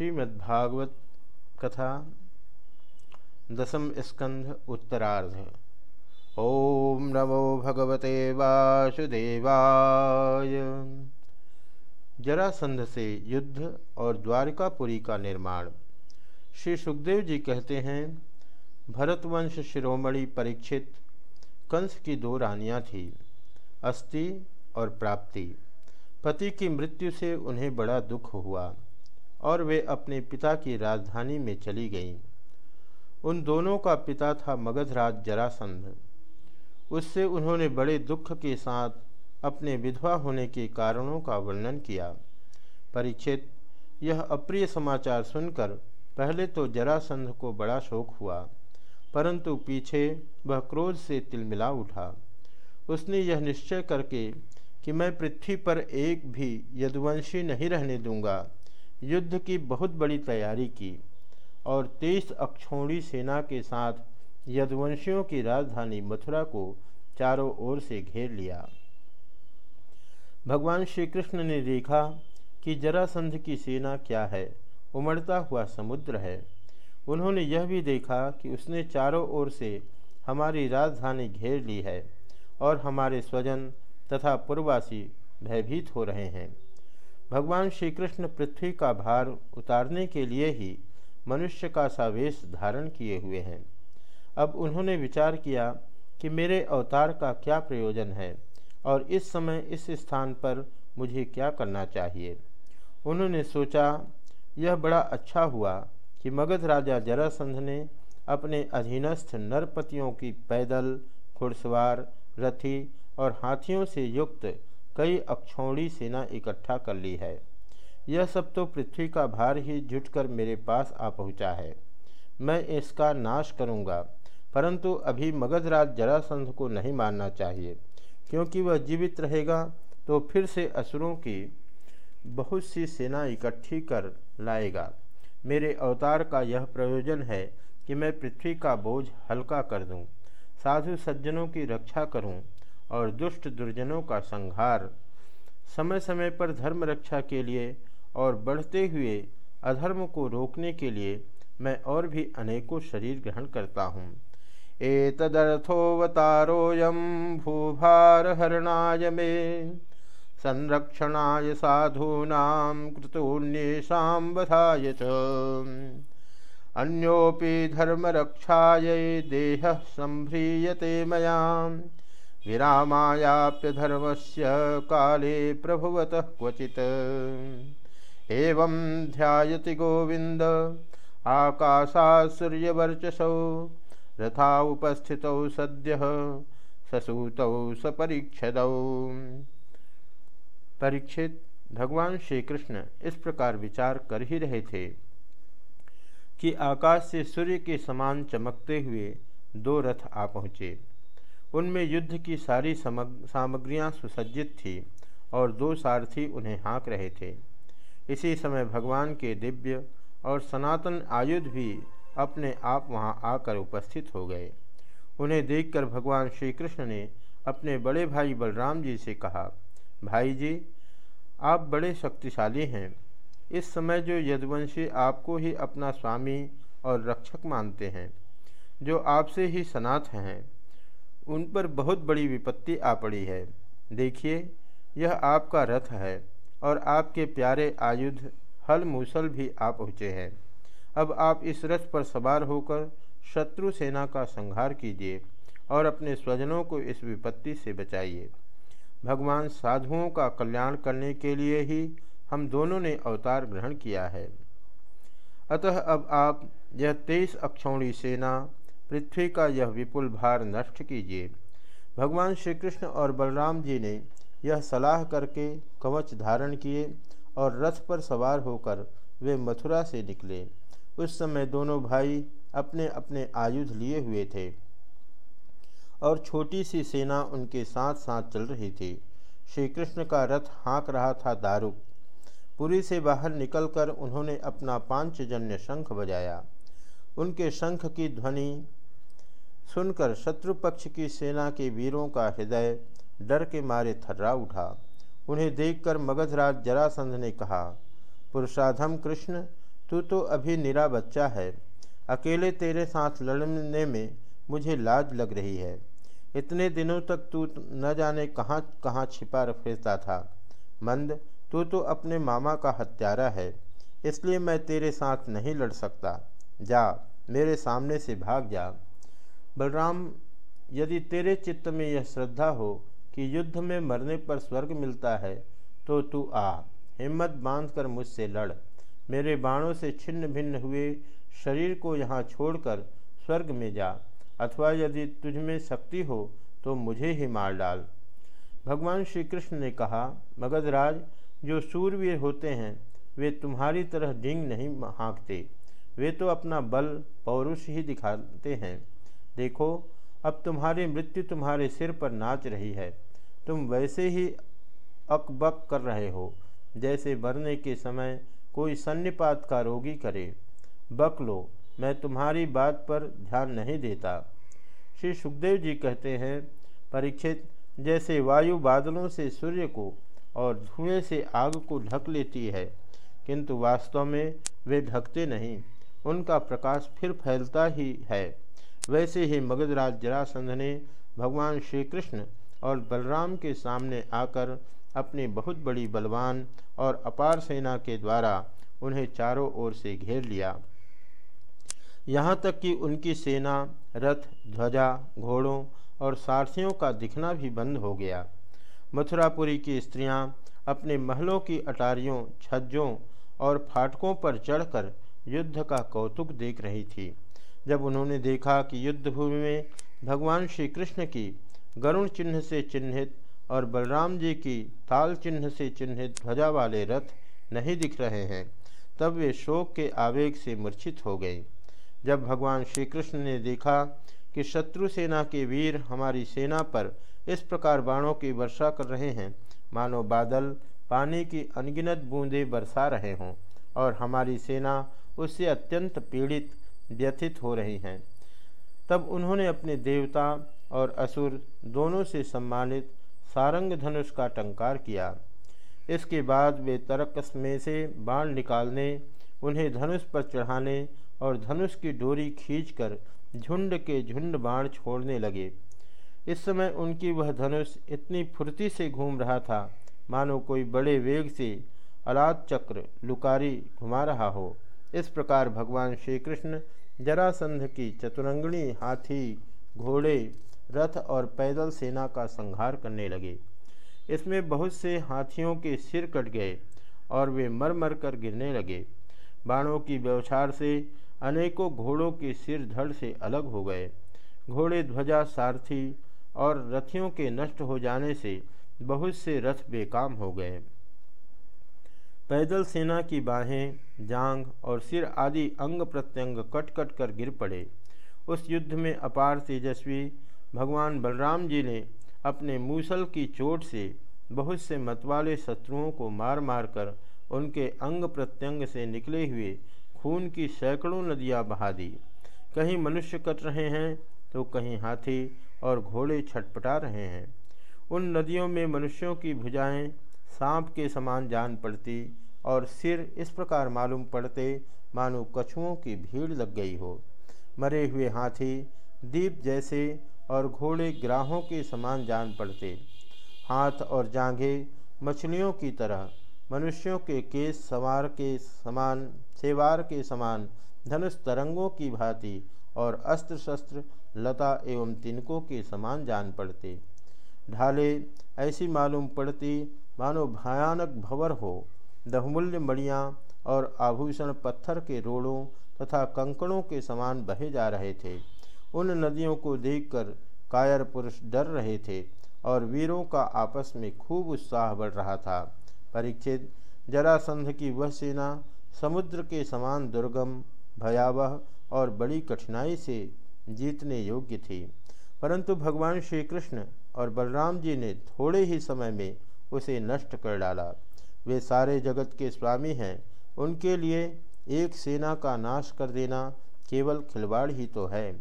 श्रीमद्भागवत कथा दसम स्कंध उत्तरार्ध ओम नमो भगवते वासुदेवाय। जरासंध से युद्ध और द्वारकापुरी का निर्माण। श्री सुखदेव जी कहते हैं, भरतवंश शिरोमणि परीक्षित, कंस की दो रानियाँ थीं, अस्थि और प्राप्ति। पति की मृत्यु से उन्हें बड़ा दुख हुआ। और वे अपने पिता की राजधानी में चली गईं। उन दोनों का पिता था मगधराज जरासंध। उससे उन्होंने बड़े दुख के साथ अपने विधवा होने के कारणों का वर्णन किया। परीक्षित यह अप्रिय समाचार सुनकर पहले तो जरासंध को बड़ा शोक हुआ, परंतु पीछे वह क्रोध से तिलमिला उठा। उसने यह निश्चय करके कि मैं पृथ्वी पर एक भी यदुवंशी नहीं रहने दूँगा। युद्ध की बहुत बड़ी तैयारी की और तेईस अक्षौणी सेना के साथ यदुवंशियों की राजधानी मथुरा को चारों ओर से घेर लिया। भगवान श्री कृष्ण ने देखा कि जरासंध की सेना क्या है, उमड़ता हुआ समुद्र है। उन्होंने यह भी देखा कि उसने चारों ओर से हमारी राजधानी घेर ली है और हमारे स्वजन तथा पूर्ववासी भयभीत हो रहे हैं। भगवान श्री कृष्ण पृथ्वी का भार उतारने के लिए ही मनुष्य का सावेश धारण किए हुए हैं। अब उन्होंने विचार किया कि मेरे अवतार का क्या प्रयोजन है और इस समय इस स्थान पर मुझे क्या करना चाहिए। उन्होंने सोचा, यह बड़ा अच्छा हुआ कि मगध राजा जरासंध ने अपने अधीनस्थ नरपतियों की पैदल घुड़सवार, रथी और हाथियों से युक्त कई अक्षौणी सेना इकट्ठा कर ली है। यह सब तो पृथ्वी का भार ही जुटकर मेरे पास आ पहुँचा है। मैं इसका नाश करूँगा परंतु अभी मगधराज जरासंध को नहीं मानना चाहिए क्योंकि वह जीवित रहेगा तो फिर से असुरों की बहुत सी सेना इकट्ठी कर लाएगा। मेरे अवतार का यह प्रयोजन है कि मैं पृथ्वी का बोझ हल्का कर दूँ, साधु सज्जनों की रक्षा करूँ और दुष्ट दुर्जनों का संहार। समय समय पर धर्म रक्षा के लिए और बढ़ते हुए अधर्म को रोकने के लिए मैं और भी अनेकों शरीर ग्रहण करता हूँ। एतदर्थोवतारोऽयं भूभारहरणाय मे। संरक्षणाय साधूनां कृतोऽन्येषां वधाय च। अन्योऽपि धर्मरक्षायै देहः सम्भ्रीयते मया विरामायाप्यधर्मस्य काले प्रभुवतः क्वचित्। एवं ध्यायति गोविन्द आकाशात् सूर्यवर्चसौ रथा उपस्थित सद्य, ससूत सपरीक्षद परीक्षित भगवान श्री कृष्ण इस प्रकार विचार कर ही रहे थे कि आकाश से सूर्य के समान चमकते हुए दो रथ आ पहुँचे। उनमें युद्ध की सारी सामग्रियाँ सुसज्जित थी और दो सारथी उन्हें हाँक रहे थे। इसी समय भगवान के दिव्य और सनातन आयुध भी अपने आप वहाँ आकर उपस्थित हो गए। उन्हें देखकर भगवान श्री कृष्ण ने अपने बड़े भाई बलराम जी से कहा, भाई जी, आप बड़े शक्तिशाली हैं। इस समय जो यदुवंशी आपको ही अपना स्वामी और रक्षक मानते हैं, जो आपसे ही सनाथ हैं उन पर बहुत बड़ी विपत्ति आ पड़ी है। देखिए, यह आपका रथ है और आपके प्यारे आयुध हल मूसल भी आ पहुँचे हैं। अब आप इस रथ पर सवार होकर शत्रु सेना का संहार कीजिए और अपने स्वजनों को इस विपत्ति से बचाइए। भगवान साधुओं का कल्याण करने के लिए ही हम दोनों ने अवतार ग्रहण किया है। अतः अब आप यह तेईस अक्षौणी सेना पृथ्वी का यह विपुल भार नष्ट कीजिए। भगवान श्री कृष्ण और बलराम जी ने यह सलाह करके कवच धारण किए और रथ पर सवार होकर वे मथुरा से निकले। उस समय दोनों भाई अपने अपने आयुध लिए हुए थे और छोटी सी सेना उनके साथ साथ चल रही थी। श्री कृष्ण का रथ हाँक रहा था दारुक पुरी से बाहर निकलकर उन्होंने अपना पांचजन्य शंख बजाया। उनके शंख की ध्वनि सुनकर शत्रु पक्ष की सेना के वीरों का हृदय डर के मारे थर्रा उठा। उन्हें देखकर मगधराज जरासंध ने कहा, पुरुषाधम कृष्ण, तू तो अभी निरा बच्चा है। अकेले तेरे साथ लड़ने में मुझे लाज लग रही है। इतने दिनों तक तू न जाने कहाँ कहाँ छिपा फिरता था। मंद, तू तो अपने मामा का हत्यारा है, इसलिए मैं तेरे साथ नहीं लड़ सकता। जा, मेरे सामने से भाग जा। बलराम, यदि तेरे चित्त में यह श्रद्धा हो कि युद्ध में मरने पर स्वर्ग मिलता है तो तू आ। हिम्मत बांधकर मुझसे लड़। मेरे बाणों से छिन्न भिन्न हुए शरीर को यहाँ छोड़कर स्वर्ग में जा, अथवा यदि तुझ में शक्ति हो तो मुझे ही मार डाल। भगवान श्री कृष्ण ने कहा, मगधराज, जो सूरवीर होते हैं, वे तुम्हारी तरह डिंग नहीं हाँकते। वे तो अपना बल पौरुष ही दिखाते हैं। देखो, अब तुम्हारी मृत्यु तुम्हारे सिर पर नाच रही है। तुम वैसे ही अकबक कर रहे हो, जैसे मरने के समय कोई सन्निपात का रोगी करे। बक लो, मैं तुम्हारी बात पर ध्यान नहीं देता। श्री सुखदेव जी कहते हैं, परीक्षित, जैसे वायु बादलों से सूर्य को और धुएँ से आग को ढक लेती है, किंतु वास्तव में वे ढकते नहीं। उनका प्रकाश फिर फैलता ही है। वैसे ही मगधराज जरासंध ने भगवान श्री कृष्ण और बलराम के सामने आकर अपनी बहुत बड़ी बलवान और अपार सेना के द्वारा उन्हें चारों ओर से घेर लिया। यहाँ तक कि उनकी सेना, रथ, ध्वजा, घोड़ों और सारथियों का दिखना भी बंद हो गया। मथुरापुरी की स्त्रियाँ अपने महलों की अटारियों, छज्जों और फाटकों पर चढ़कर युद्ध का कौतुक देख रही थी। जब उन्होंने देखा कि युद्धभूमि में भगवान श्री कृष्ण की गरुण चिन्ह से चिन्हित और बलराम जी की ताल चिन्ह से चिन्हित ध्वजा वाले रथ नहीं दिख रहे हैं, तब वे शोक के आवेग से मूर्छित हो गए। जब भगवान श्री कृष्ण ने देखा कि शत्रु सेना के वीर हमारी सेना पर इस प्रकार बाणों की वर्षा कर रहे हैं, मानो बादल पानी की अनगिनत बूंदें बरसा रहे हों और हमारी सेना उससे अत्यंत पीड़ित व्यथित हो रही हैं। तब उन्होंने अपने देवता और असुर दोनों से सम्मानित सारंग धनुष का टंकार किया। इसके बाद वे तरकस में से बाण निकालने, उन्हें धनुष पर चढ़ाने और धनुष की डोरी खींचकर झुंड के झुंड बाण छोड़ने लगे। इस समय उनकी वह धनुष इतनी फुर्ती से घूम रहा था, मानो कोई बड़े वेग से अलाद चक्र लुकारी घुमा रहा हो। इस प्रकार भगवान श्री कृष्ण जरासंध की चतुरंगणी, हाथी, घोड़े, रथ और पैदल सेना का संहार करने लगे। इसमें बहुत से हाथियों के सिर कट गए और वे मर मर कर गिरने लगे। बाणों की व्यवचार से अनेकों घोड़ों के सिर धड़ से अलग हो गए। घोड़े ध्वजा सारथी और रथियों के नष्ट हो जाने से बहुत से रथ बेकाम हो गए। पैदल सेना की बाहें, जांग और सिर आदि अंग प्रत्यंग कट कट कर गिर पड़े। उस युद्ध में अपार तेजस्वी भगवान बलराम जी ने अपने मूसल की चोट से बहुत से मतवाले शत्रुओं को मार मार कर उनके अंग प्रत्यंग से निकले हुए खून की सैकड़ों नदियाँ बहा दी। कहीं मनुष्य कट रहे हैं तो कहीं हाथी और घोड़े छटपटा रहे हैं। उन नदियों में मनुष्यों की भुजाएँ सांप के समान जान पड़ती और सिर इस प्रकार मालूम पड़ते मानो कछुओं की भीड़ लग गई हो। मरे हुए हाथी, दीप जैसे और घोड़े ग्राहों के समान जान पड़ते। हाथ और जांघे मछलियों की तरह, मनुष्यों के केस सवार के समान, सेवार के समान, धनुष तरंगों की भांति और अस्त्र शस्त्र लता एवं तिनकों के समान जान पड़ते। ढाले ऐसी मालूम पड़ती मानो भयानक भवर हो। दहमूल्य मणियाँ और आभूषण पत्थर के रोड़ों तथा कंकड़ों के समान बहे जा रहे थे। उन नदियों को देखकर कायर पुरुष डर रहे थे और वीरों का आपस में खूब उत्साह बढ़ रहा था। परीक्षित जरासंध की वह सेना समुद्र के समान दुर्गम, भयावह और बड़ी कठिनाई से जीतने योग्य थी। परंतु भगवान श्री कृष्ण और बलराम जी ने थोड़े ही समय में उसे नष्ट कर डाला। वे सारे जगत के स्वामी हैं, उनके लिए एक सेना का नाश कर देना केवल खिलवाड़ ही तो है।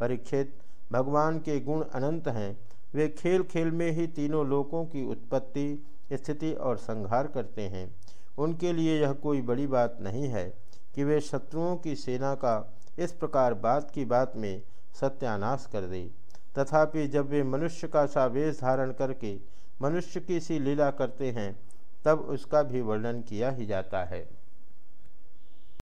परीक्षित, भगवान के गुण अनंत हैं। वे खेल खेल में ही तीनों लोकों की उत्पत्ति, स्थिति और संहार करते हैं। उनके लिए यह कोई बड़ी बात नहीं है कि वे शत्रुओं की सेना का इस प्रकार बात की बात में सत्यानाश कर दे। तथापि जब वे मनुष्य का सा वेश धारण करके मनुष्य की सी लीला करते हैं तब उसका भी वर्णन किया ही जाता है।